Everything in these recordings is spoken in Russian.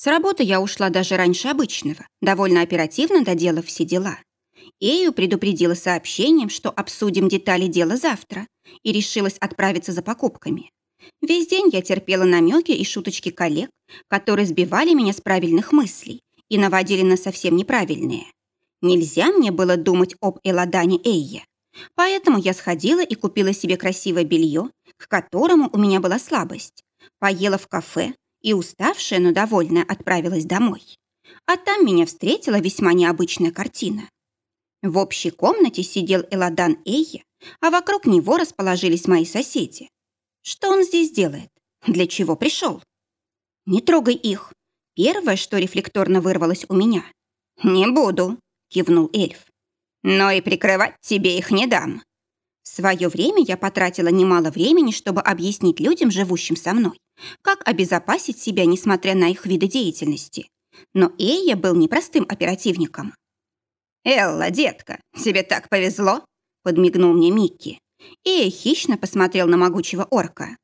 С работы я ушла даже раньше обычного, довольно оперативно доделав все дела. Эю предупредила сообщением, что обсудим детали дела завтра, и решилась отправиться за покупками. Весь день я терпела намеки и шуточки коллег, которые сбивали меня с правильных мыслей и наводили на совсем неправильные. Нельзя мне было думать об Эладане Эйе. Поэтому я сходила и купила себе красивое белье, к которому у меня была слабость. Поела в кафе и, уставшая, но довольная, отправилась домой. А там меня встретила весьма необычная картина. В общей комнате сидел Эладан Эйя, а вокруг него расположились мои соседи. Что он здесь делает? Для чего пришел? Не трогай их. Первое, что рефлекторно вырвалось у меня. Не буду, кивнул эльф. Но и прикрывать тебе их не дам. В свое время я потратила немало времени, чтобы объяснить людям, живущим со мной, как обезопасить себя, несмотря на их виды деятельности. Но Эйя был непростым оперативником. «Элла, детка, тебе так повезло!» — подмигнул мне Микки. Эйя хищно посмотрел на могучего орка.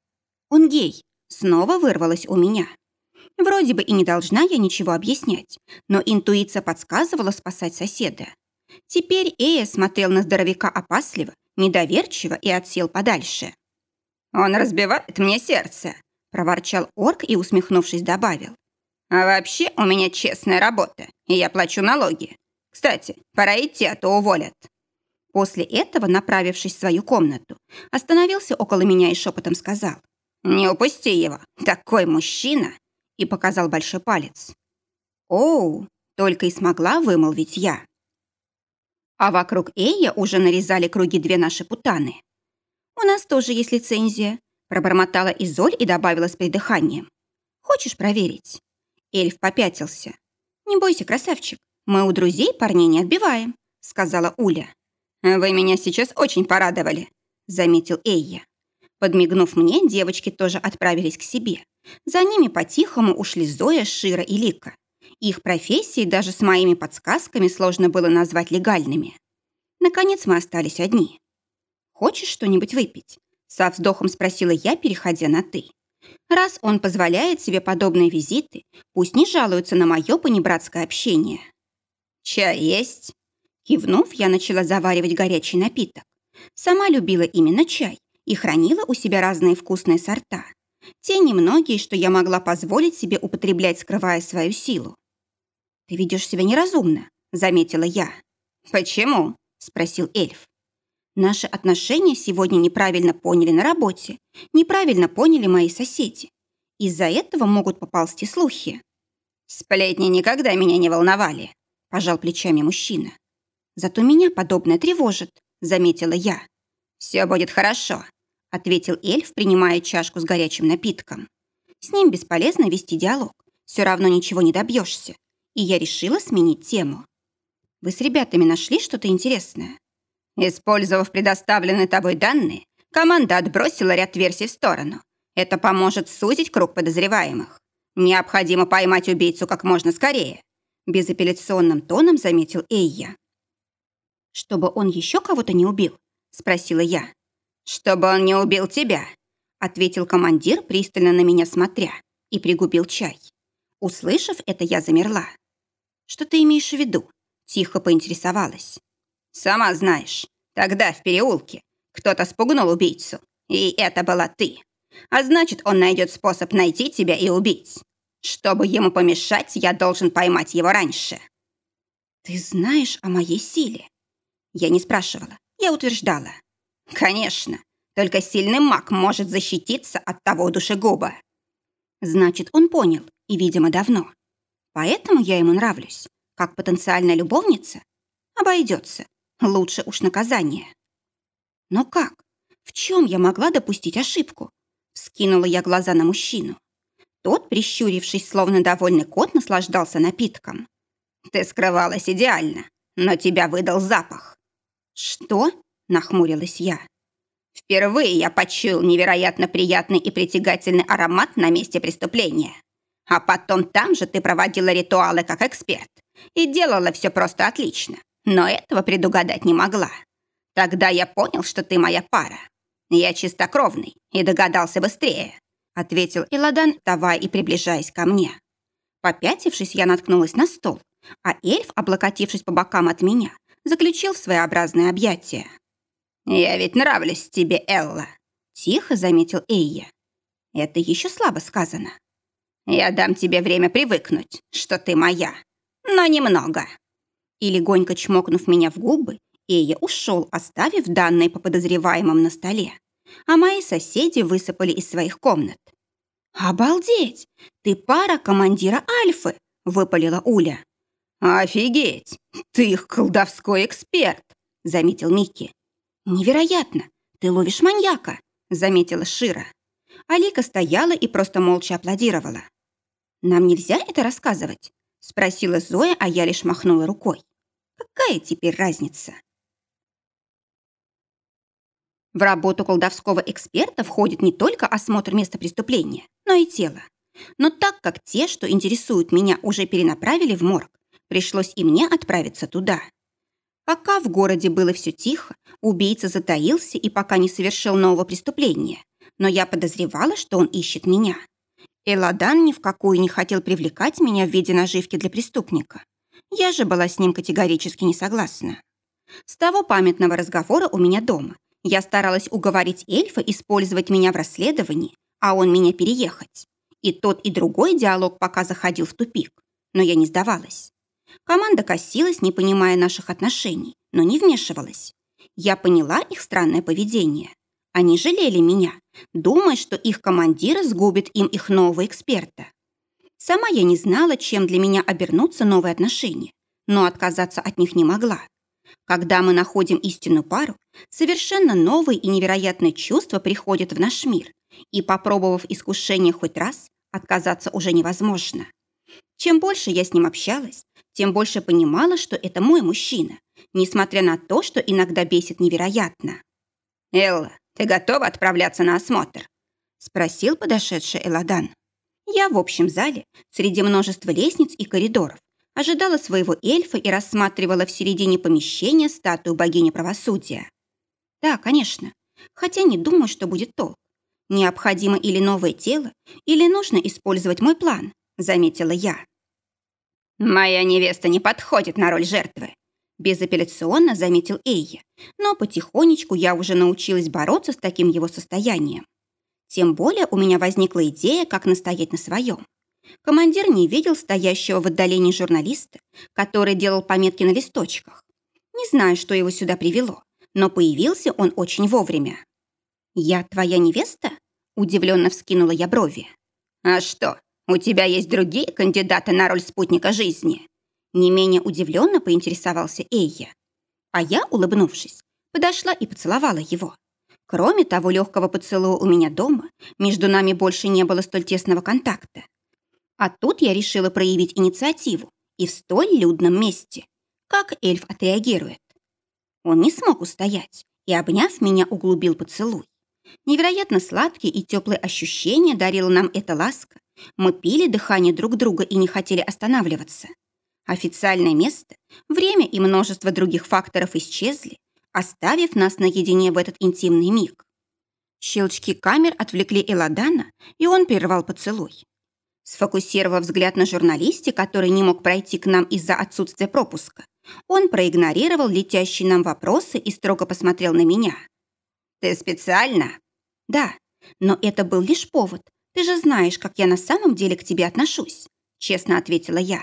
«Он гей!» — снова вырвалось у меня. Вроде бы и не должна я ничего объяснять, но интуиция подсказывала спасать соседа. Теперь Эя смотрел на здоровяка опасливо, недоверчиво и отсел подальше. «Он разбивает мне сердце», — проворчал орк и, усмехнувшись, добавил. «А вообще у меня честная работа, и я плачу налоги. Кстати, пора идти, а то уволят». После этого, направившись в свою комнату, остановился около меня и шепотом сказал. «Не упусти его, такой мужчина!» и показал большой палец. «Оу!» — только и смогла вымолвить я. А вокруг Эя уже нарезали круги две наши путаны. «У нас тоже есть лицензия», — пробормотала Изоль и добавила с придыханием. «Хочешь проверить?» Эльф попятился. «Не бойся, красавчик, мы у друзей парней не отбиваем», — сказала Уля. «Вы меня сейчас очень порадовали», — заметил Эйя. Подмигнув мне, девочки тоже отправились к себе. За ними по-тихому ушли Зоя, Шира и Лика. Их профессии даже с моими подсказками сложно было назвать легальными. Наконец мы остались одни. «Хочешь что-нибудь выпить?» Со вздохом спросила я, переходя на «ты». Раз он позволяет себе подобные визиты, пусть не жалуются на мое понебратское общение. «Чай есть?» Кивнув, я начала заваривать горячий напиток. Сама любила именно чай и хранила у себя разные вкусные сорта. Те немногие, что я могла позволить себе употреблять, скрывая свою силу. «Ты ведешь себя неразумно», — заметила я. «Почему?» — спросил эльф. «Наши отношения сегодня неправильно поняли на работе, неправильно поняли мои соседи. Из-за этого могут поползти слухи». «Сплетни никогда меня не волновали», — пожал плечами мужчина. «Зато меня подобное тревожит», — заметила я. «Все будет хорошо», — ответил эльф, принимая чашку с горячим напитком. «С ним бесполезно вести диалог. Все равно ничего не добьешься и я решила сменить тему. Вы с ребятами нашли что-то интересное? Использовав предоставленные тобой данные, команда отбросила ряд версий в сторону. Это поможет сузить круг подозреваемых. Необходимо поймать убийцу как можно скорее. Безапелляционным тоном заметил Эйя. «Чтобы он еще кого-то не убил?» – спросила я. «Чтобы он не убил тебя», – ответил командир, пристально на меня смотря, и пригубил чай. Услышав это, я замерла. Что ты имеешь в виду? Тихо поинтересовалась. Сама знаешь, тогда в переулке кто-то спугнул убийцу, и это была ты. А значит, он найдет способ найти тебя и убить. Чтобы ему помешать, я должен поймать его раньше. Ты знаешь о моей силе? Я не спрашивала, я утверждала. Конечно, только сильный маг может защититься от того душегуба. Значит, он понял, и, видимо, давно. Поэтому я ему нравлюсь. Как потенциальная любовница? Обойдется. Лучше уж наказание. Но как? В чем я могла допустить ошибку? Скинула я глаза на мужчину. Тот, прищурившись, словно довольный кот, наслаждался напитком. «Ты скрывалась идеально, но тебя выдал запах». «Что?» – нахмурилась я. «Впервые я почуял невероятно приятный и притягательный аромат на месте преступления. А потом там же ты проводила ритуалы как эксперт и делала все просто отлично, но этого предугадать не могла. Тогда я понял, что ты моя пара. Я чистокровный и догадался быстрее, ответил Иладан, давая и приближаясь ко мне. Попятившись, я наткнулась на стол, а эльф, облокотившись по бокам от меня, заключил в своеобразное объятие. «Я ведь нравлюсь тебе, Элла», — тихо заметил Эйя. «Это еще слабо сказано. Я дам тебе время привыкнуть, что ты моя, но немного». И легонько чмокнув меня в губы, Эйя ушел, оставив данные по подозреваемым на столе. А мои соседи высыпали из своих комнат. «Обалдеть! Ты пара командира Альфы!» — выпалила Уля. «Офигеть! Ты их колдовской эксперт!» — заметил Микки. «Невероятно! Ты ловишь маньяка!» — заметила Шира. Алика стояла и просто молча аплодировала. «Нам нельзя это рассказывать?» — спросила Зоя, а я лишь махнула рукой. «Какая теперь разница?» В работу колдовского эксперта входит не только осмотр места преступления, но и тело. Но так как те, что интересуют меня, уже перенаправили в морг, пришлось и мне отправиться туда. Пока в городе было все тихо, убийца затаился и пока не совершил нового преступления. Но я подозревала, что он ищет меня. Эладан ни в какую не хотел привлекать меня в виде наживки для преступника. Я же была с ним категорически не согласна. С того памятного разговора у меня дома я старалась уговорить эльфа использовать меня в расследовании, а он меня переехать. И тот, и другой диалог пока заходил в тупик, но я не сдавалась. Команда косилась, не понимая наших отношений, но не вмешивалась. Я поняла их странное поведение. Они жалели меня, думая, что их командир сгубит им их нового эксперта. Сама я не знала, чем для меня обернутся новые отношения, но отказаться от них не могла. Когда мы находим истинную пару, совершенно новые и невероятные чувства приходят в наш мир, и, попробовав искушение хоть раз, отказаться уже невозможно. Чем больше я с ним общалась, тем больше понимала, что это мой мужчина, несмотря на то, что иногда бесит невероятно. «Элла, ты готова отправляться на осмотр?» — спросил подошедший Эладан. Я в общем зале, среди множества лестниц и коридоров, ожидала своего эльфа и рассматривала в середине помещения статую богини правосудия. Да, конечно, хотя не думаю, что будет толк. Необходимо или новое тело, или нужно использовать мой план, заметила я. «Моя невеста не подходит на роль жертвы», безапелляционно заметил Эйя, но потихонечку я уже научилась бороться с таким его состоянием. Тем более у меня возникла идея, как настоять на своем. Командир не видел стоящего в отдалении журналиста, который делал пометки на листочках. Не знаю, что его сюда привело, но появился он очень вовремя. «Я твоя невеста?» – удивленно вскинула я брови. «А что, у тебя есть другие кандидаты на роль спутника жизни?» Не менее удивленно поинтересовался Эйя. А я, улыбнувшись, подошла и поцеловала его. Кроме того легкого поцелуя у меня дома, между нами больше не было столь тесного контакта. А тут я решила проявить инициативу и в столь людном месте. Как эльф отреагирует? Он не смог устоять и, обняв меня, углубил поцелуй. Невероятно сладкие и теплые ощущения дарила нам эта ласка. Мы пили дыхание друг друга и не хотели останавливаться. Официальное место, время и множество других факторов исчезли, оставив нас наедине в этот интимный миг. Щелчки камер отвлекли Эладана, и он прервал поцелуй. Сфокусировав взгляд на журналисте, который не мог пройти к нам из-за отсутствия пропуска, он проигнорировал летящие нам вопросы и строго посмотрел на меня. «Ты специально?» «Да, но это был лишь повод. Ты же знаешь, как я на самом деле к тебе отношусь», честно ответила я.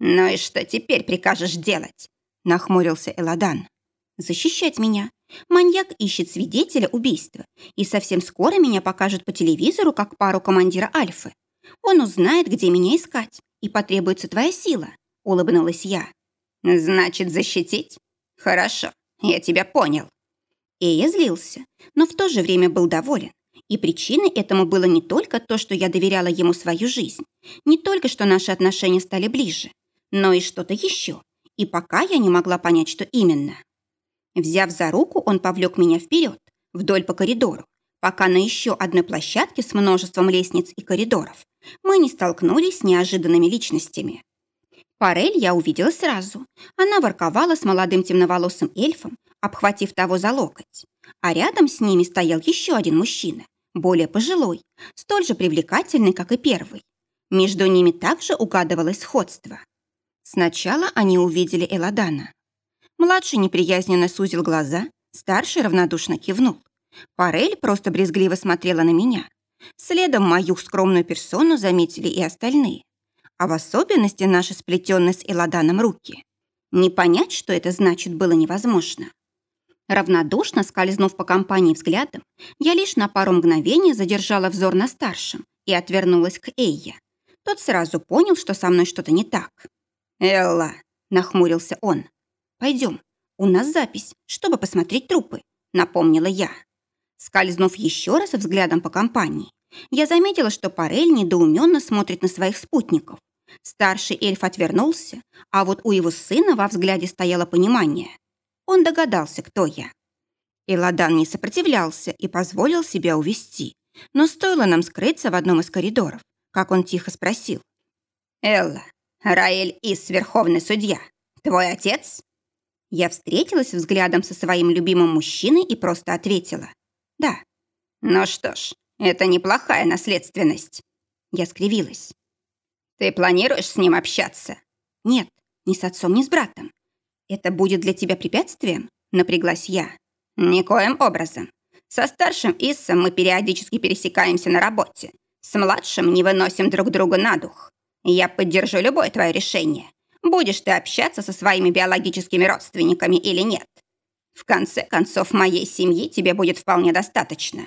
«Ну и что теперь прикажешь делать?» нахмурился Эладан. «Защищать меня. Маньяк ищет свидетеля убийства, и совсем скоро меня покажут по телевизору как пару командира Альфы. Он узнает, где меня искать, и потребуется твоя сила», — улыбнулась я. «Значит, защитить? Хорошо, я тебя понял». Эя злился, но в то же время был доволен. И причиной этому было не только то, что я доверяла ему свою жизнь, не только, что наши отношения стали ближе, но и что-то еще. И пока я не могла понять, что именно. Взяв за руку, он повлек меня вперед, вдоль по коридору, пока на еще одной площадке с множеством лестниц и коридоров мы не столкнулись с неожиданными личностями. Парель я увидела сразу. Она ворковала с молодым темноволосым эльфом, обхватив того за локоть. А рядом с ними стоял еще один мужчина, более пожилой, столь же привлекательный, как и первый. Между ними также угадывалось сходство. Сначала они увидели Эладана. Младший неприязненно сузил глаза, старший равнодушно кивнул. Парель просто брезгливо смотрела на меня. Следом мою скромную персону заметили и остальные. А в особенности наши сплетенные с Эладаном руки. Не понять, что это значит, было невозможно. Равнодушно скользнув по компании взглядом, я лишь на пару мгновений задержала взор на старшем и отвернулась к Эйе. Тот сразу понял, что со мной что-то не так. «Элла!» – нахмурился он. «Пойдем, у нас запись, чтобы посмотреть трупы», – напомнила я. Скользнув еще раз взглядом по компании, я заметила, что Парель недоуменно смотрит на своих спутников. Старший эльф отвернулся, а вот у его сына во взгляде стояло понимание. Он догадался, кто я. Иладан не сопротивлялся и позволил себя увести. Но стоило нам скрыться в одном из коридоров, как он тихо спросил. «Элла, Раэль Ис, верховный судья, твой отец?» Я встретилась взглядом со своим любимым мужчиной и просто ответила. «Да». «Ну что ж, это неплохая наследственность». Я скривилась. «Ты планируешь с ним общаться?» «Нет, ни с отцом, ни с братом. Это будет для тебя препятствием?» Напряглась я. «Никоим образом. Со старшим Иссом мы периодически пересекаемся на работе. С младшим не выносим друг друга на дух. Я поддержу любое твое решение. Будешь ты общаться со своими биологическими родственниками или нет. В конце концов, моей семьи тебе будет вполне достаточно».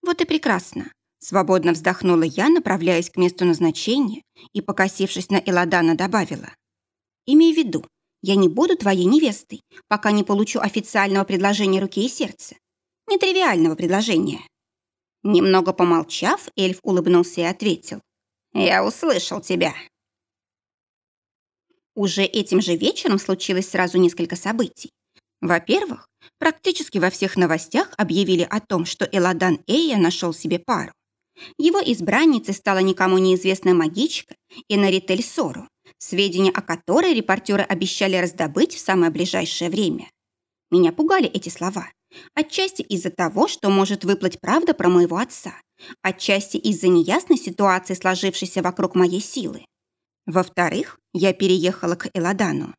«Вот и прекрасно», — свободно вздохнула я, направляясь к месту назначения и, покосившись на Эладана, добавила. «Имей в виду, я не буду твоей невестой, пока не получу официального предложения руки и сердца. Нетривиального предложения». Немного помолчав, эльф улыбнулся и ответил. «Я услышал тебя». Уже этим же вечером случилось сразу несколько событий. Во-первых, практически во всех новостях объявили о том, что Эладан Эйя нашел себе пару. Его избранницей стала никому неизвестная магичка Энаритель Сору, сведения о которой репортеры обещали раздобыть в самое ближайшее время. Меня пугали эти слова. Отчасти из-за того, что может выплыть правда про моего отца. Отчасти из-за неясной ситуации, сложившейся вокруг моей силы. Во-вторых, я переехала к Эладану.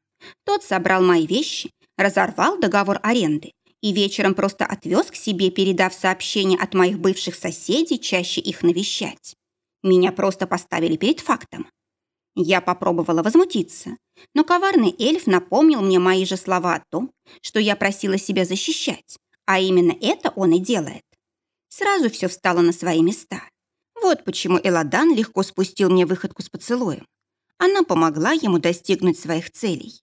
Тот собрал мои вещи, разорвал договор аренды и вечером просто отвез к себе, передав сообщение от моих бывших соседей чаще их навещать. Меня просто поставили перед фактом. Я попробовала возмутиться, но коварный эльф напомнил мне мои же слова о том, что я просила себя защищать, а именно это он и делает. Сразу все встало на свои места. Вот почему Эладан легко спустил мне выходку с поцелуем. Она помогла ему достигнуть своих целей.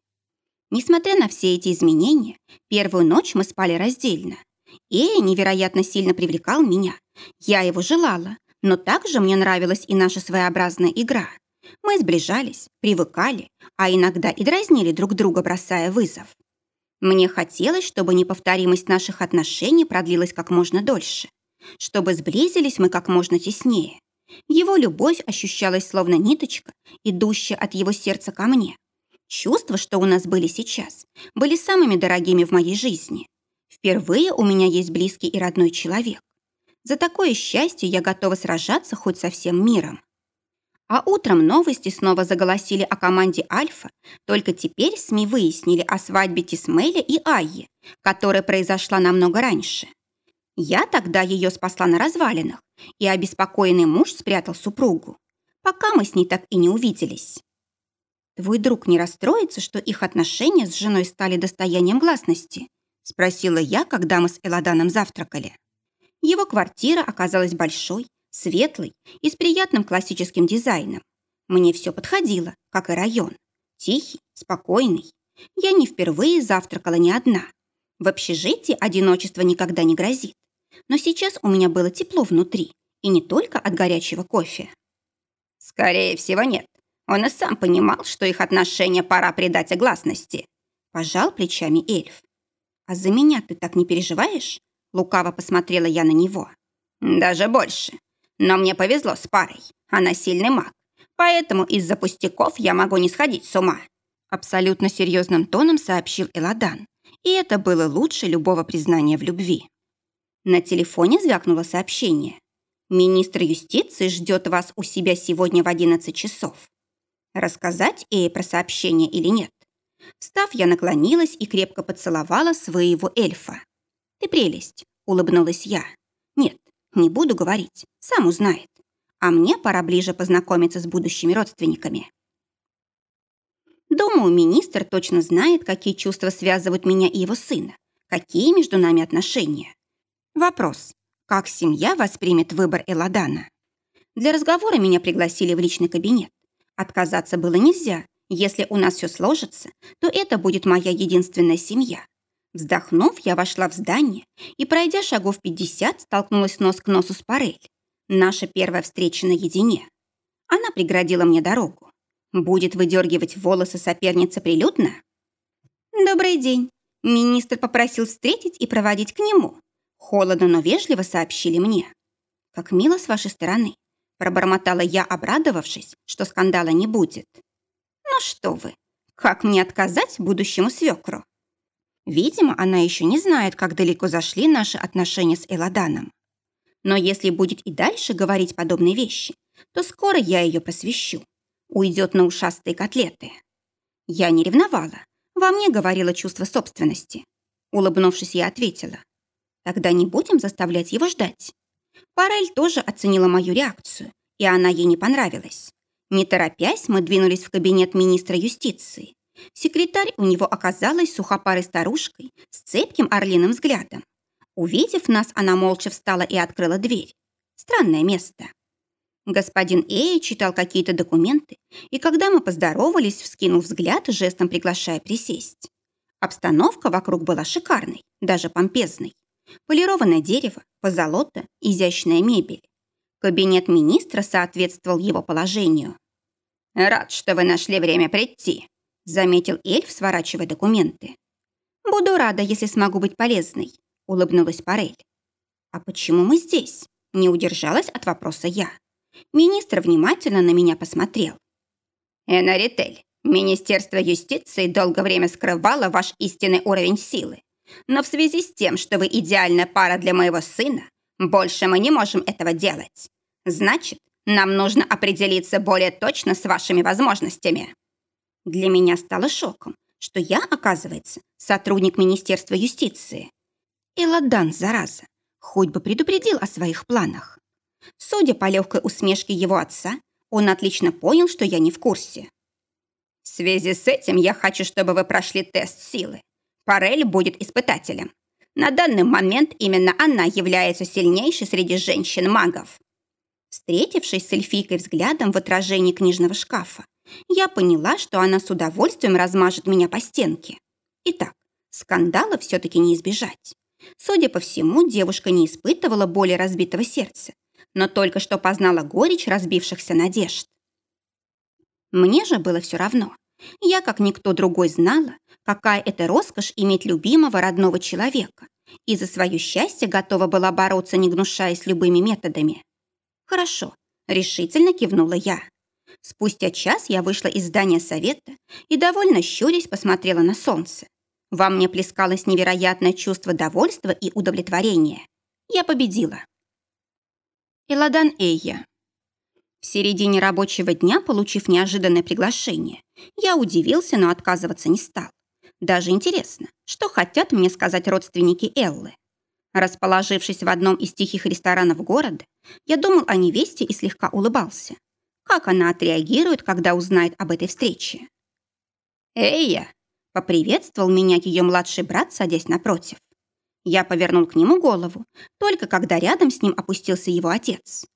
Несмотря на все эти изменения, первую ночь мы спали раздельно. Эя невероятно сильно привлекал меня. Я его желала, но также мне нравилась и наша своеобразная игра – мы сближались, привыкали, а иногда и дразнили друг друга, бросая вызов. Мне хотелось, чтобы неповторимость наших отношений продлилась как можно дольше, чтобы сблизились мы как можно теснее. Его любовь ощущалась словно ниточка, идущая от его сердца ко мне. Чувства, что у нас были сейчас, были самыми дорогими в моей жизни. Впервые у меня есть близкий и родной человек. За такое счастье я готова сражаться хоть со всем миром. А утром новости снова заголосили о команде «Альфа», только теперь СМИ выяснили о свадьбе Тисмеля и Айи, которая произошла намного раньше. Я тогда ее спасла на развалинах, и обеспокоенный муж спрятал супругу, пока мы с ней так и не увиделись. «Твой друг не расстроится, что их отношения с женой стали достоянием гласности?» спросила я, когда мы с Эладаном завтракали. Его квартира оказалась большой, Светлый и с приятным классическим дизайном. Мне все подходило, как и район. Тихий, спокойный. Я не впервые завтракала не одна. В общежитии одиночество никогда не грозит. Но сейчас у меня было тепло внутри, и не только от горячего кофе. Скорее всего, нет. Он и сам понимал, что их отношения пора придать огласности. Пожал плечами эльф. «А за меня ты так не переживаешь?» Лукаво посмотрела я на него. «Даже больше. Но мне повезло с парой. Она сильный маг. Поэтому из-за пустяков я могу не сходить с ума. Абсолютно серьезным тоном сообщил Эладан. И это было лучше любого признания в любви. На телефоне звякнуло сообщение. Министр юстиции ждет вас у себя сегодня в 11 часов. Рассказать ей про сообщение или нет? Встав, я наклонилась и крепко поцеловала своего эльфа. «Ты прелесть», — улыбнулась я. «Нет, не буду говорить, сам узнает. А мне пора ближе познакомиться с будущими родственниками». Думаю, министр точно знает, какие чувства связывают меня и его сына, какие между нами отношения. Вопрос, как семья воспримет выбор Эладана? Для разговора меня пригласили в личный кабинет. Отказаться было нельзя. Если у нас все сложится, то это будет моя единственная семья. Вздохнув, я вошла в здание и, пройдя шагов 50, столкнулась нос к носу с Парель. Наша первая встреча наедине. Она преградила мне дорогу. Будет выдергивать волосы соперницы прилюдно? «Добрый день. Министр попросил встретить и проводить к нему». Холодно, но вежливо сообщили мне. «Как мило с вашей стороны», – пробормотала я, обрадовавшись, что скандала не будет. «Ну что вы, как мне отказать будущему свекру?» Видимо, она еще не знает, как далеко зашли наши отношения с Эладаном. Но если будет и дальше говорить подобные вещи, то скоро я ее посвящу уйдет на ушастые котлеты. Я не ревновала. Во мне говорило чувство собственности. Улыбнувшись, я ответила. Тогда не будем заставлять его ждать. Парель тоже оценила мою реакцию, и она ей не понравилась. Не торопясь, мы двинулись в кабинет министра юстиции. Секретарь у него оказалась сухопарой старушкой с цепким орлиным взглядом. Увидев нас, она молча встала и открыла дверь. Странное место. Господин Эя читал какие-то документы, и когда мы поздоровались, вскинул взгляд, жестом приглашая присесть. Обстановка вокруг была шикарной, даже помпезной. Полированное дерево, позолота, изящная мебель. Кабинет министра соответствовал его положению. «Рад, что вы нашли время прийти», — заметил эльф, сворачивая документы. «Буду рада, если смогу быть полезной», — улыбнулась Парель. «А почему мы здесь?» — не удержалась от вопроса я. Министр внимательно на меня посмотрел. «Энаритель, Министерство юстиции долгое время скрывало ваш истинный уровень силы. Но в связи с тем, что вы идеальная пара для моего сына, больше мы не можем этого делать. Значит, нам нужно определиться более точно с вашими возможностями». Для меня стало шоком, что я, оказывается, сотрудник Министерства юстиции. И Ладан, зараза, хоть бы предупредил о своих планах. Судя по легкой усмешке его отца, он отлично понял, что я не в курсе. В связи с этим я хочу, чтобы вы прошли тест силы. Парель будет испытателем. На данный момент именно она является сильнейшей среди женщин-магов. Встретившись с эльфийкой взглядом в отражении книжного шкафа, я поняла, что она с удовольствием размажет меня по стенке. Итак, скандала все-таки не избежать. Судя по всему, девушка не испытывала боли разбитого сердца но только что познала горечь разбившихся надежд. Мне же было все равно. Я, как никто другой, знала, какая это роскошь иметь любимого родного человека, и за свое счастье готова была бороться, не гнушаясь любыми методами. «Хорошо», — решительно кивнула я. Спустя час я вышла из здания совета и, довольно щурясь, посмотрела на солнце. Во мне плескалось невероятное чувство довольства и удовлетворения. Я победила. Эладан Эйя. В середине рабочего дня, получив неожиданное приглашение, я удивился, но отказываться не стал. Даже интересно, что хотят мне сказать родственники Эллы. Расположившись в одном из тихих ресторанов города, я думал о невесте и слегка улыбался. Как она отреагирует, когда узнает об этой встрече? «Эйя!» — поприветствовал меня ее младший брат, садясь напротив. Я повернул к нему голову, только когда рядом с ним опустился его отец.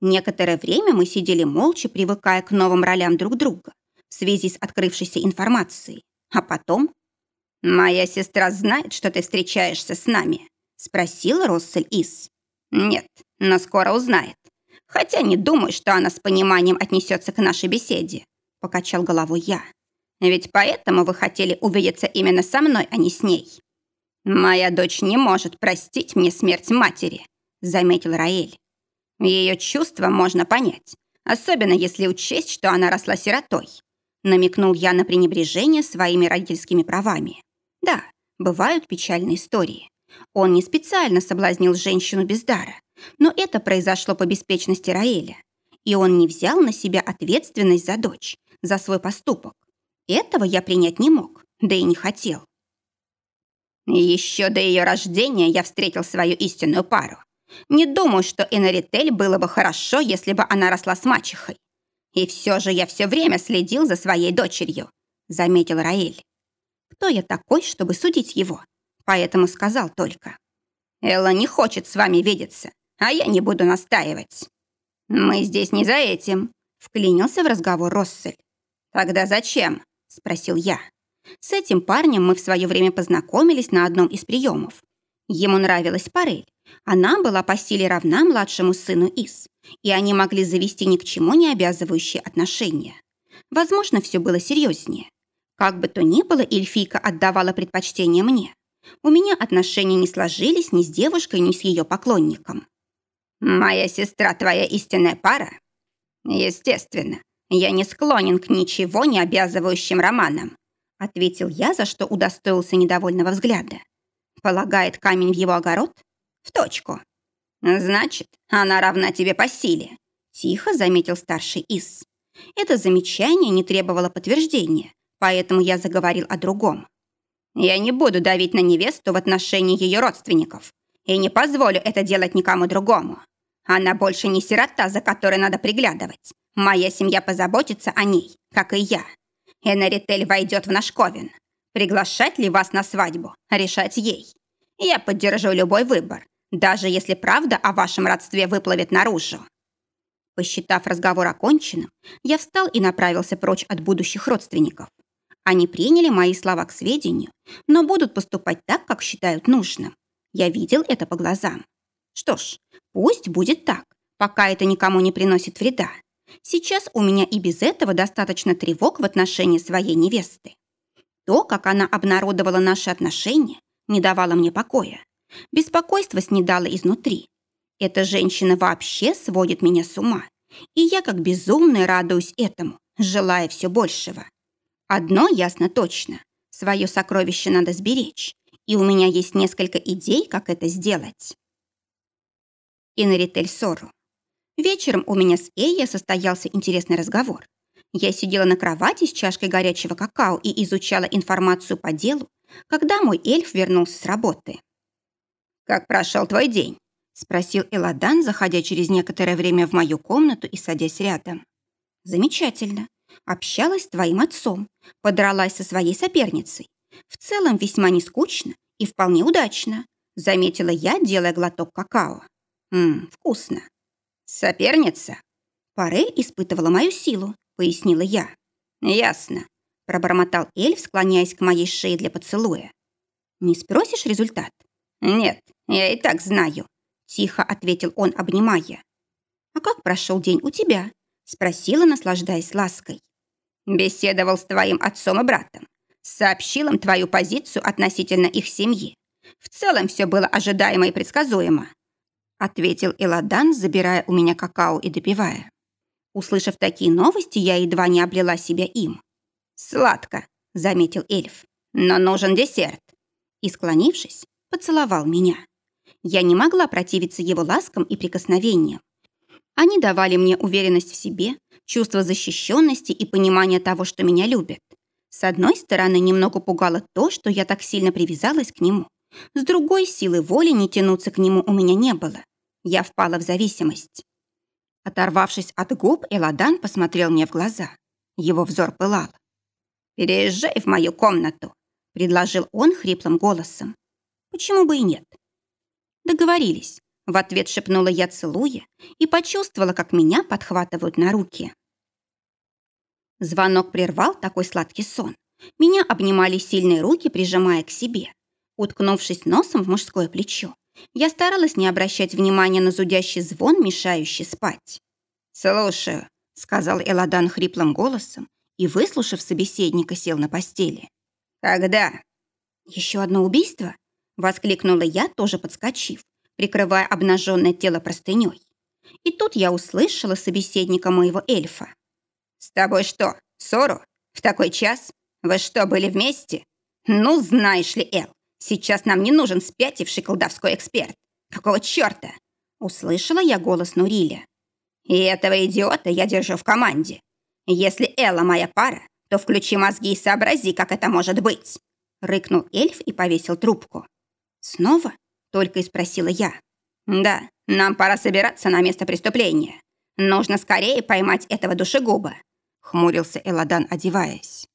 Некоторое время мы сидели молча, привыкая к новым ролям друг друга в связи с открывшейся информацией. А потом... «Моя сестра знает, что ты встречаешься с нами?» — спросил Россель Ис. «Нет, но скоро узнает. Хотя не думаю, что она с пониманием отнесется к нашей беседе», — покачал головой я. «Ведь поэтому вы хотели увидеться именно со мной, а не с ней». «Моя дочь не может простить мне смерть матери», — заметил Раэль. «Ее чувства можно понять, особенно если учесть, что она росла сиротой», намекнул я на пренебрежение своими родительскими правами. Да, бывают печальные истории. Он не специально соблазнил женщину без дара, Но это произошло по беспечности Раэля. И он не взял на себя ответственность за дочь, за свой поступок. Этого я принять не мог, да и не хотел. Еще до ее рождения я встретил свою истинную пару. Не думаю, что Энаритель было бы хорошо, если бы она росла с мачехой. И все же я все время следил за своей дочерью, заметил Раэль. Кто я такой, чтобы судить его? Поэтому сказал только. Элла не хочет с вами видеться, а я не буду настаивать. Мы здесь не за этим, вклинился в разговор Россель. Тогда зачем? спросил я. С этим парнем мы в свое время познакомились на одном из приемов. Ему нравилась Парель. Она была по силе равна младшему сыну Ис, и они могли завести ни к чему не обязывающие отношения. Возможно, все было серьезнее. Как бы то ни было, эльфийка отдавала предпочтение мне. У меня отношения не сложились ни с девушкой, ни с ее поклонником. «Моя сестра твоя истинная пара?» «Естественно, я не склонен к ничего не обязывающим романам», ответил я, за что удостоился недовольного взгляда. Полагает камень в его огород? В точку. Значит, она равна тебе по силе, тихо заметил старший Ис. Это замечание не требовало подтверждения, поэтому я заговорил о другом. Я не буду давить на невесту в отношении ее родственников и не позволю это делать никому другому. Она больше не сирота, за которой надо приглядывать. Моя семья позаботится о ней, как и я. Энаритель войдет в наш ковен. Приглашать ли вас на свадьбу, решать ей. Я поддержу любой выбор, даже если правда о вашем родстве выплывет наружу. Посчитав разговор оконченным, я встал и направился прочь от будущих родственников. Они приняли мои слова к сведению, но будут поступать так, как считают нужным. Я видел это по глазам. Что ж, пусть будет так, пока это никому не приносит вреда. Сейчас у меня и без этого достаточно тревог в отношении своей невесты. То, как она обнародовала наши отношения, не давало мне покоя. Беспокойство снедало изнутри. Эта женщина вообще сводит меня с ума. И я как безумная радуюсь этому, желая все большего. Одно ясно точно. Свое сокровище надо сберечь. И у меня есть несколько идей, как это сделать. Инаритель Сору. Вечером у меня с Эйя состоялся интересный разговор. Я сидела на кровати с чашкой горячего какао и изучала информацию по делу, когда мой эльф вернулся с работы. «Как прошел твой день?» — спросил Эладан, заходя через некоторое время в мою комнату и садясь рядом. «Замечательно. Общалась с твоим отцом, подралась со своей соперницей. В целом весьма нескучно и вполне удачно», — заметила я, делая глоток какао. «Ммм, вкусно. «Соперница?» Парель испытывала мою силу, пояснила я. «Ясно», — пробормотал эльф, склоняясь к моей шее для поцелуя. «Не спросишь результат?» «Нет, я и так знаю», — тихо ответил он, обнимая. «А как прошел день у тебя?» — спросила, наслаждаясь лаской. «Беседовал с твоим отцом и братом. Сообщил им твою позицию относительно их семьи. В целом все было ожидаемо и предсказуемо ответил Эладан, забирая у меня какао и допивая. Услышав такие новости, я едва не облила себя им. «Сладко», — заметил эльф, — «но нужен десерт». И, склонившись, поцеловал меня. Я не могла противиться его ласкам и прикосновениям. Они давали мне уверенность в себе, чувство защищенности и понимание того, что меня любят. С одной стороны, немного пугало то, что я так сильно привязалась к нему. С другой, силы воли не тянуться к нему у меня не было. Я впала в зависимость. Оторвавшись от губ, Эладан посмотрел мне в глаза. Его взор пылал. «Переезжай в мою комнату», — предложил он хриплым голосом. «Почему бы и нет?» Договорились. В ответ шепнула я целуя и почувствовала, как меня подхватывают на руки. Звонок прервал такой сладкий сон. Меня обнимали сильные руки, прижимая к себе. Уткнувшись носом в мужское плечо, я старалась не обращать внимания на зудящий звон, мешающий спать. «Слушаю», — сказал Эладан хриплым голосом и, выслушав собеседника, сел на постели. «Когда?» «Еще одно убийство?» — воскликнула я, тоже подскочив, прикрывая обнаженное тело простыней. И тут я услышала собеседника моего эльфа. «С тобой что, ссору? В такой час? Вы что, были вместе? Ну, знаешь ли, Эл, Сейчас нам не нужен спятивший колдовской эксперт. Какого черта? Услышала я голос Нуриля. «И этого идиота я держу в команде. Если Элла моя пара, то включи мозги и сообрази, как это может быть!» Рыкнул эльф и повесил трубку. «Снова?» — только и спросила я. «Да, нам пора собираться на место преступления. Нужно скорее поймать этого душегуба», — хмурился Эладан, одеваясь.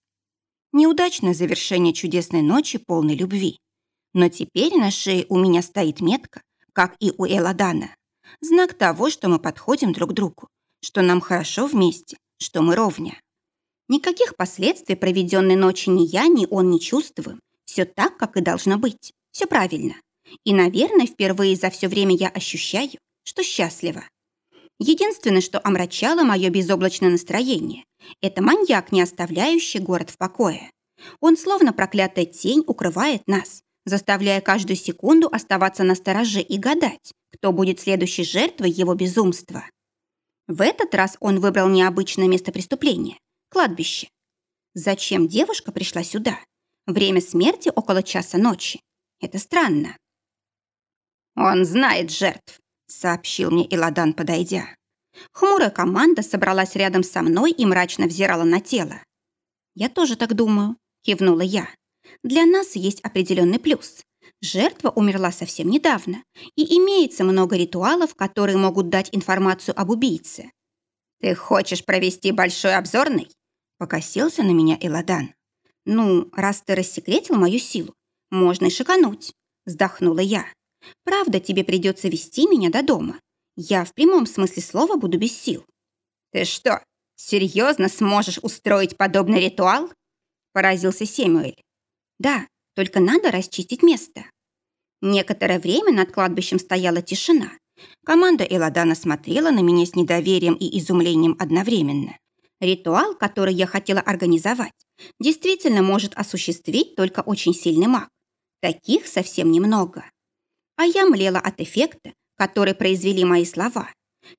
Неудачное завершение чудесной ночи полной любви. Но теперь на шее у меня стоит метка, как и у Эладана. Знак того, что мы подходим друг к другу, что нам хорошо вместе, что мы ровня. Никаких последствий проведенной ночи ни я, ни он не чувствуем. Все так, как и должно быть. Все правильно. И, наверное, впервые за все время я ощущаю, что счастлива. Единственное, что омрачало мое безоблачное настроение, это маньяк, не оставляющий город в покое. Он, словно проклятая тень, укрывает нас, заставляя каждую секунду оставаться на стороже и гадать, кто будет следующей жертвой его безумства. В этот раз он выбрал необычное место преступления – кладбище. Зачем девушка пришла сюда? Время смерти около часа ночи. Это странно. «Он знает жертв», — сообщил мне Иладан, подойдя. Хмурая команда собралась рядом со мной и мрачно взирала на тело. «Я тоже так думаю», — кивнула я. «Для нас есть определенный плюс. Жертва умерла совсем недавно, и имеется много ритуалов, которые могут дать информацию об убийце». «Ты хочешь провести большой обзорный?» — покосился на меня Эладан. «Ну, раз ты рассекретил мою силу, можно и шикануть», — вздохнула я. «Правда, тебе придется вести меня до дома, я в прямом смысле слова буду без сил. Ты что, серьезно сможешь устроить подобный ритуал? Поразился Семюэль. Да, только надо расчистить место. Некоторое время над кладбищем стояла тишина. Команда Эладана смотрела на меня с недоверием и изумлением одновременно. Ритуал, который я хотела организовать, действительно может осуществить только очень сильный маг. Таких совсем немного. А я млела от эффекта, которые произвели мои слова.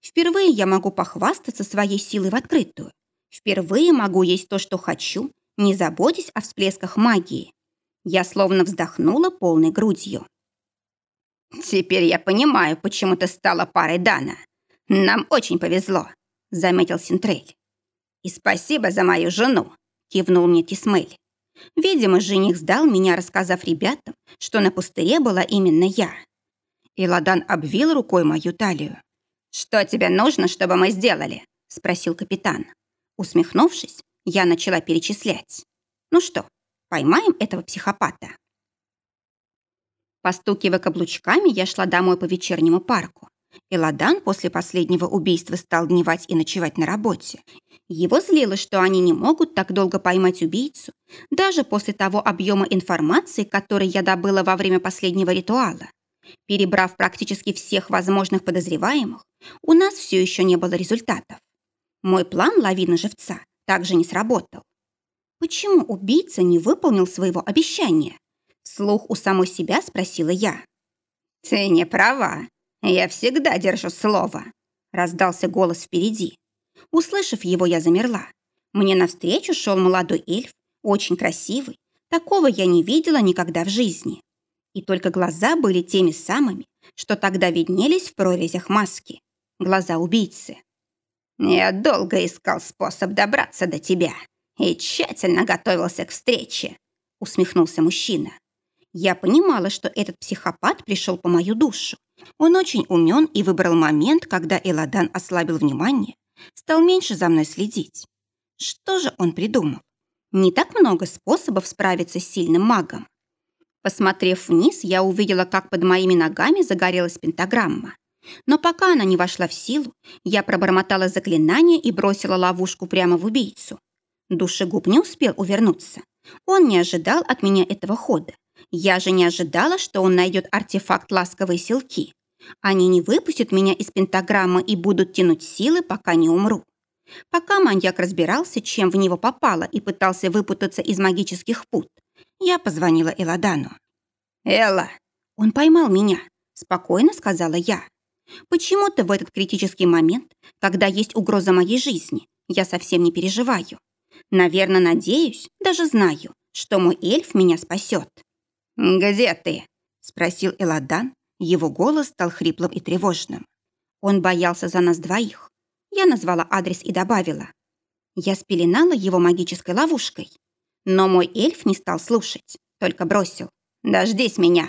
Впервые я могу похвастаться своей силой в открытую. Впервые могу есть то, что хочу, не заботясь о всплесках магии. Я словно вздохнула полной грудью. «Теперь я понимаю, почему ты стала парой Дана. Нам очень повезло», — заметил Синтрель. «И спасибо за мою жену», — кивнул мне Тисмель. Видимо, жених сдал меня, рассказав ребятам, что на пустыре была именно я. И Ладан обвил рукой мою талию. «Что тебе нужно, чтобы мы сделали?» – спросил капитан. Усмехнувшись, я начала перечислять. «Ну что, поймаем этого психопата?» Постукивая каблучками, я шла домой по вечернему парку. Эладан после последнего убийства стал дневать и ночевать на работе. Его злило, что они не могут так долго поймать убийцу, даже после того объема информации, который я добыла во время последнего ритуала. Перебрав практически всех возможных подозреваемых, у нас все еще не было результатов. Мой план лавина живца также не сработал. Почему убийца не выполнил своего обещания? Слух у самой себя спросила я. «Ты не права. Я всегда держу слово», — раздался голос впереди. Услышав его, я замерла. Мне навстречу шел молодой эльф, очень красивый. Такого я не видела никогда в жизни и только глаза были теми самыми, что тогда виднелись в прорезях маски. Глаза убийцы. «Я долго искал способ добраться до тебя и тщательно готовился к встрече», усмехнулся мужчина. Я понимала, что этот психопат пришел по мою душу. Он очень умен и выбрал момент, когда Эладан ослабил внимание, стал меньше за мной следить. Что же он придумал? Не так много способов справиться с сильным магом. Посмотрев вниз, я увидела, как под моими ногами загорелась пентаграмма. Но пока она не вошла в силу, я пробормотала заклинание и бросила ловушку прямо в убийцу. Душегуб не успел увернуться. Он не ожидал от меня этого хода. Я же не ожидала, что он найдет артефакт ласковой силки. Они не выпустят меня из пентаграммы и будут тянуть силы, пока не умру. Пока маньяк разбирался, чем в него попало, и пытался выпутаться из магических пут, я позвонила Эладану. «Элла!» «Он поймал меня», — спокойно сказала я. «Почему-то в этот критический момент, когда есть угроза моей жизни, я совсем не переживаю. Наверное, надеюсь, даже знаю, что мой эльф меня спасет». «Где ты?» — спросил Эладан. Его голос стал хриплым и тревожным. Он боялся за нас двоих. Я назвала адрес и добавила. Я спеленала его магической ловушкой. Но мой эльф не стал слушать, только бросил. «Дождись меня!»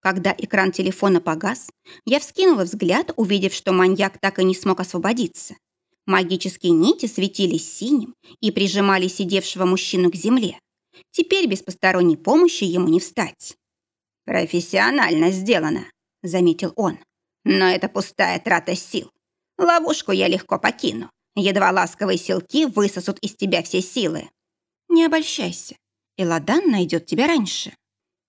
Когда экран телефона погас, я вскинула взгляд, увидев, что маньяк так и не смог освободиться. Магические нити светились синим и прижимали сидевшего мужчину к земле. Теперь без посторонней помощи ему не встать. «Профессионально сделано», — заметил он. «Но это пустая трата сил. Ловушку я легко покину. Едва ласковые силки высосут из тебя все силы». «Не обольщайся. Эладан найдет тебя раньше».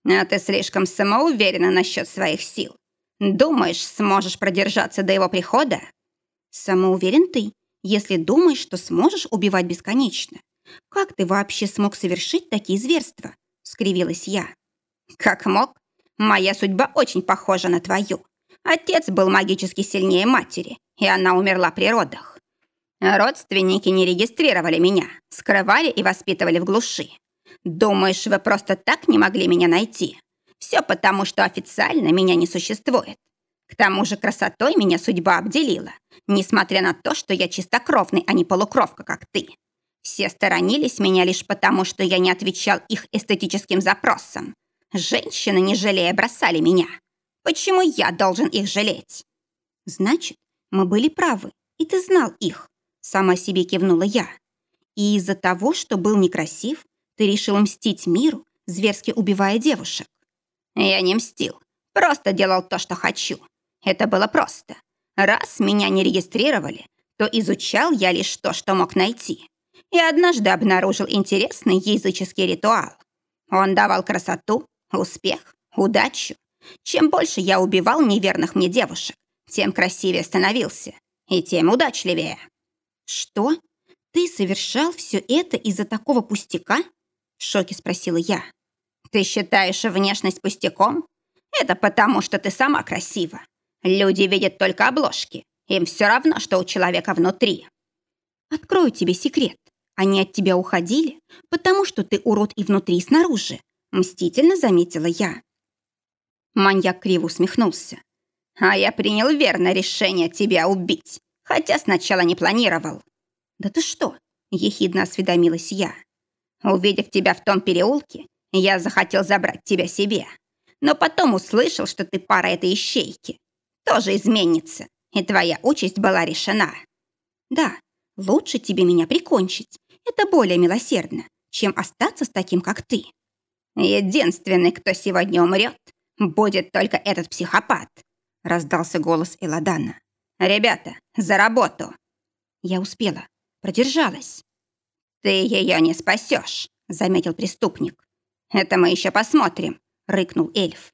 А ты слишком самоуверена насчет своих сил. Думаешь, сможешь продержаться до его прихода? Самоуверен ты, если думаешь, что сможешь убивать бесконечно. Как ты вообще смог совершить такие зверства? Скривилась я. Как мог? Моя судьба очень похожа на твою. Отец был магически сильнее матери, и она умерла при родах. Родственники не регистрировали меня, скрывали и воспитывали в глуши. Думаешь, вы просто так не могли меня найти? Все потому, что официально меня не существует. К тому же красотой меня судьба обделила, несмотря на то, что я чистокровный, а не полукровка, как ты. Все сторонились меня лишь потому, что я не отвечал их эстетическим запросам. Женщины, не жалея, бросали меня. Почему я должен их жалеть? Значит, мы были правы, и ты знал их. Сама себе кивнула я. И из-за того, что был некрасив, ты решил мстить миру, зверски убивая девушек. Я не мстил, просто делал то, что хочу. Это было просто. Раз меня не регистрировали, то изучал я лишь то, что мог найти. И однажды обнаружил интересный языческий ритуал. Он давал красоту, успех, удачу. Чем больше я убивал неверных мне девушек, тем красивее становился и тем удачливее. Что? Ты совершал все это из-за такого пустяка? В шоке спросила я. «Ты считаешь внешность пустяком? Это потому, что ты сама красива. Люди видят только обложки. Им все равно, что у человека внутри». «Открою тебе секрет. Они от тебя уходили, потому что ты урод и внутри, и снаружи», мстительно заметила я. Маньяк криво усмехнулся. «А я принял верное решение тебя убить, хотя сначала не планировал». «Да ты что?» – ехидно осведомилась я. Увидев тебя в том переулке, я захотел забрать тебя себе. Но потом услышал, что ты пара этой ищейки. Тоже изменится, и твоя участь была решена. Да, лучше тебе меня прикончить. Это более милосердно, чем остаться с таким, как ты. Единственный, кто сегодня умрет, будет только этот психопат, раздался голос Эладана. Ребята, за работу. Я успела, продержалась. «Ты ее не спасешь», — заметил преступник. «Это мы еще посмотрим», — рыкнул эльф.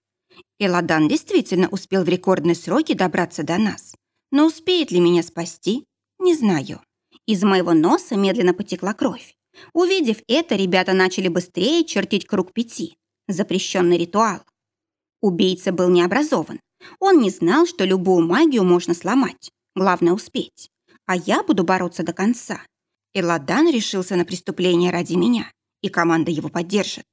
Эладан действительно успел в рекордные сроки добраться до нас. Но успеет ли меня спасти, не знаю. Из моего носа медленно потекла кровь. Увидев это, ребята начали быстрее чертить круг пяти. Запрещенный ритуал. Убийца был необразован. Он не знал, что любую магию можно сломать. Главное успеть. А я буду бороться до конца. Эладан решился на преступление ради меня, и команда его поддержит.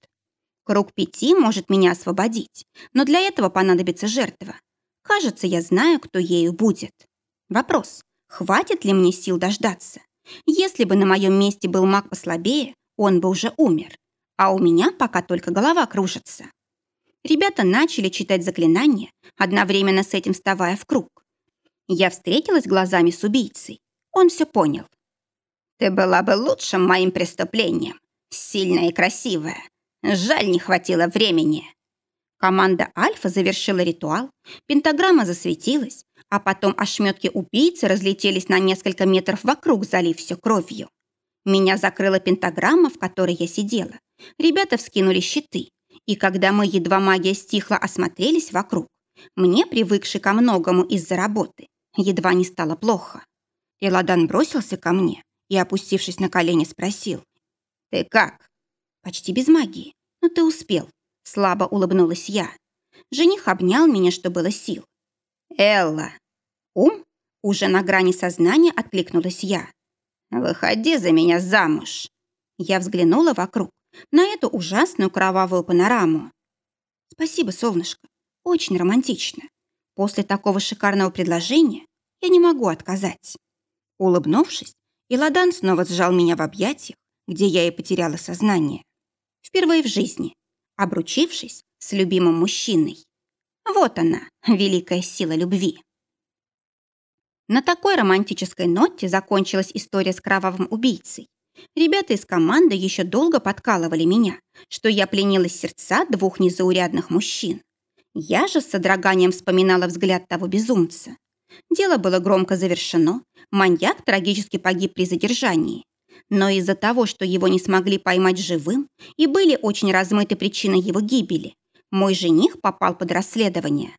Круг пяти может меня освободить, но для этого понадобится жертва. Кажется, я знаю, кто ею будет. Вопрос, хватит ли мне сил дождаться? Если бы на моем месте был маг послабее, он бы уже умер. А у меня пока только голова кружится. Ребята начали читать заклинания, одновременно с этим вставая в круг. Я встретилась глазами с убийцей. Он все понял. Ты была бы лучшим моим преступлением. Сильная и красивая. Жаль, не хватило времени. Команда Альфа завершила ритуал, пентаграмма засветилась, а потом ошметки убийцы разлетелись на несколько метров вокруг, залив все кровью. Меня закрыла пентаграмма, в которой я сидела. Ребята вскинули щиты, и когда мы, едва магия стихла, осмотрелись вокруг, мне, привыкший ко многому из-за работы, едва не стало плохо. Эладан бросился ко мне, и, опустившись на колени, спросил. «Ты как?» «Почти без магии, но ты успел», — слабо улыбнулась я. Жених обнял меня, что было сил. «Элла!» «Ум?» Уже на грани сознания откликнулась я. «Выходи за меня замуж!» Я взглянула вокруг, на эту ужасную кровавую панораму. «Спасибо, солнышко. Очень романтично. После такого шикарного предложения я не могу отказать. Улыбнувшись, Иладан снова сжал меня в объятиях, где я и потеряла сознание. Впервые в жизни, обручившись с любимым мужчиной. Вот она, великая сила любви. На такой романтической ноте закончилась история с кровавым убийцей. Ребята из команды еще долго подкалывали меня, что я пленила сердца двух незаурядных мужчин. Я же с содроганием вспоминала взгляд того безумца. Дело было громко завершено, маньяк трагически погиб при задержании. Но из-за того, что его не смогли поймать живым и были очень размыты причины его гибели, мой жених попал под расследование.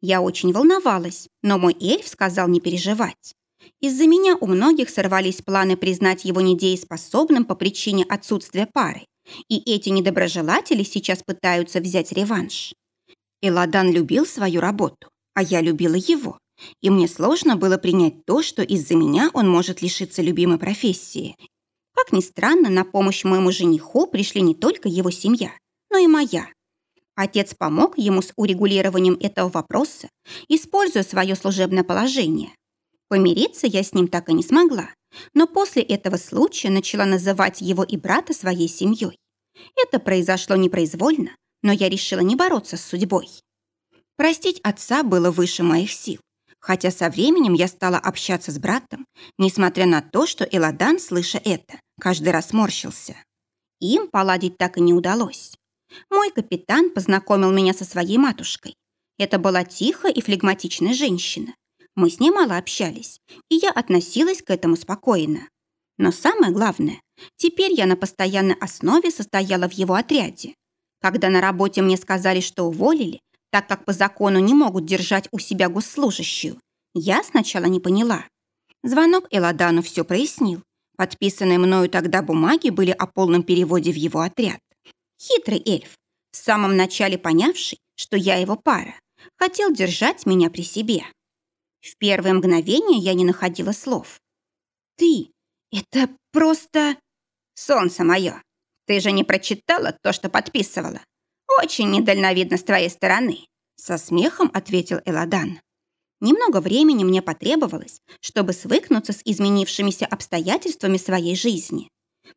Я очень волновалась, но мой эльф сказал не переживать. Из-за меня у многих сорвались планы признать его недееспособным по причине отсутствия пары, и эти недоброжелатели сейчас пытаются взять реванш. Эладан любил свою работу, а я любила его, и мне сложно было принять то, что из-за меня он может лишиться любимой профессии. Как ни странно, на помощь моему жениху пришли не только его семья, но и моя. Отец помог ему с урегулированием этого вопроса, используя свое служебное положение. Помириться я с ним так и не смогла, но после этого случая начала называть его и брата своей семьей. Это произошло непроизвольно, но я решила не бороться с судьбой. Простить отца было выше моих сил, хотя со временем я стала общаться с братом, несмотря на то, что Эладан, слыша это, каждый раз морщился. Им поладить так и не удалось. Мой капитан познакомил меня со своей матушкой. Это была тихая и флегматичная женщина. Мы с ней мало общались, и я относилась к этому спокойно. Но самое главное, теперь я на постоянной основе состояла в его отряде. Когда на работе мне сказали, что уволили, так как по закону не могут держать у себя госслужащую, я сначала не поняла. Звонок Эладану все прояснил. Подписанные мною тогда бумаги были о полном переводе в его отряд. Хитрый эльф, в самом начале понявший, что я его пара, хотел держать меня при себе. В первое мгновение я не находила слов. «Ты, это просто...» «Солнце мое, ты же не прочитала то, что подписывала? Очень недальновидно с твоей стороны», со смехом ответил Эладан. Немного времени мне потребовалось, чтобы свыкнуться с изменившимися обстоятельствами своей жизни.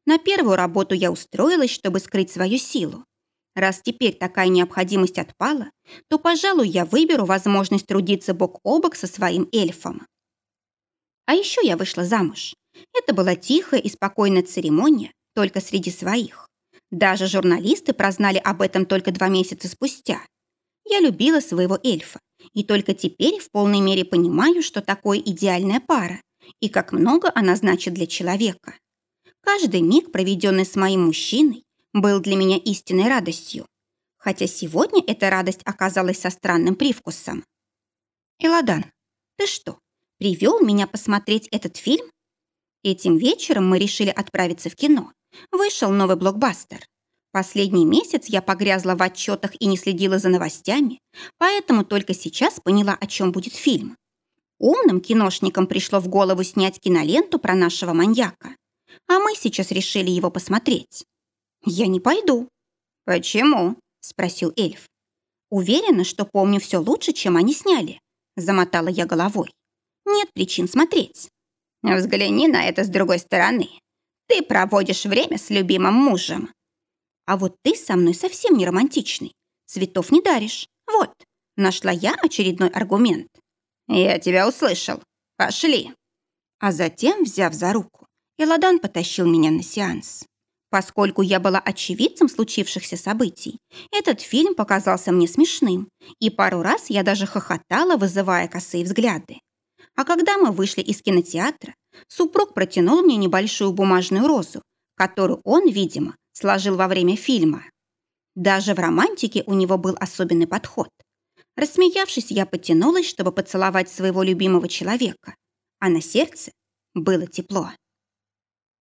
На первую работу я устроилась, чтобы скрыть свою силу. Раз теперь такая необходимость отпала, то, пожалуй, я выберу возможность трудиться бок о бок со своим эльфом. А еще я вышла замуж. Это была тихая и спокойная церемония, только среди своих. Даже журналисты прознали об этом только два месяца спустя. Я любила своего эльфа, и только теперь в полной мере понимаю, что такое идеальная пара и как много она значит для человека. Каждый миг, проведенный с моим мужчиной, был для меня истинной радостью. Хотя сегодня эта радость оказалась со странным привкусом. «Эладан, ты что, привел меня посмотреть этот фильм?» Этим вечером мы решили отправиться в кино. Вышел новый блокбастер. Последний месяц я погрязла в отчетах и не следила за новостями, поэтому только сейчас поняла, о чем будет фильм. Умным киношникам пришло в голову снять киноленту про нашего маньяка а мы сейчас решили его посмотреть. Я не пойду. Почему? Спросил эльф. Уверена, что помню все лучше, чем они сняли. Замотала я головой. Нет причин смотреть. Взгляни на это с другой стороны. Ты проводишь время с любимым мужем. А вот ты со мной совсем не романтичный. Цветов не даришь. Вот, нашла я очередной аргумент. Я тебя услышал. Пошли. А затем, взяв за руку, Эладан потащил меня на сеанс. Поскольку я была очевидцем случившихся событий, этот фильм показался мне смешным, и пару раз я даже хохотала, вызывая косые взгляды. А когда мы вышли из кинотеатра, супруг протянул мне небольшую бумажную розу, которую он, видимо, сложил во время фильма. Даже в романтике у него был особенный подход. Рассмеявшись, я потянулась, чтобы поцеловать своего любимого человека, а на сердце было тепло.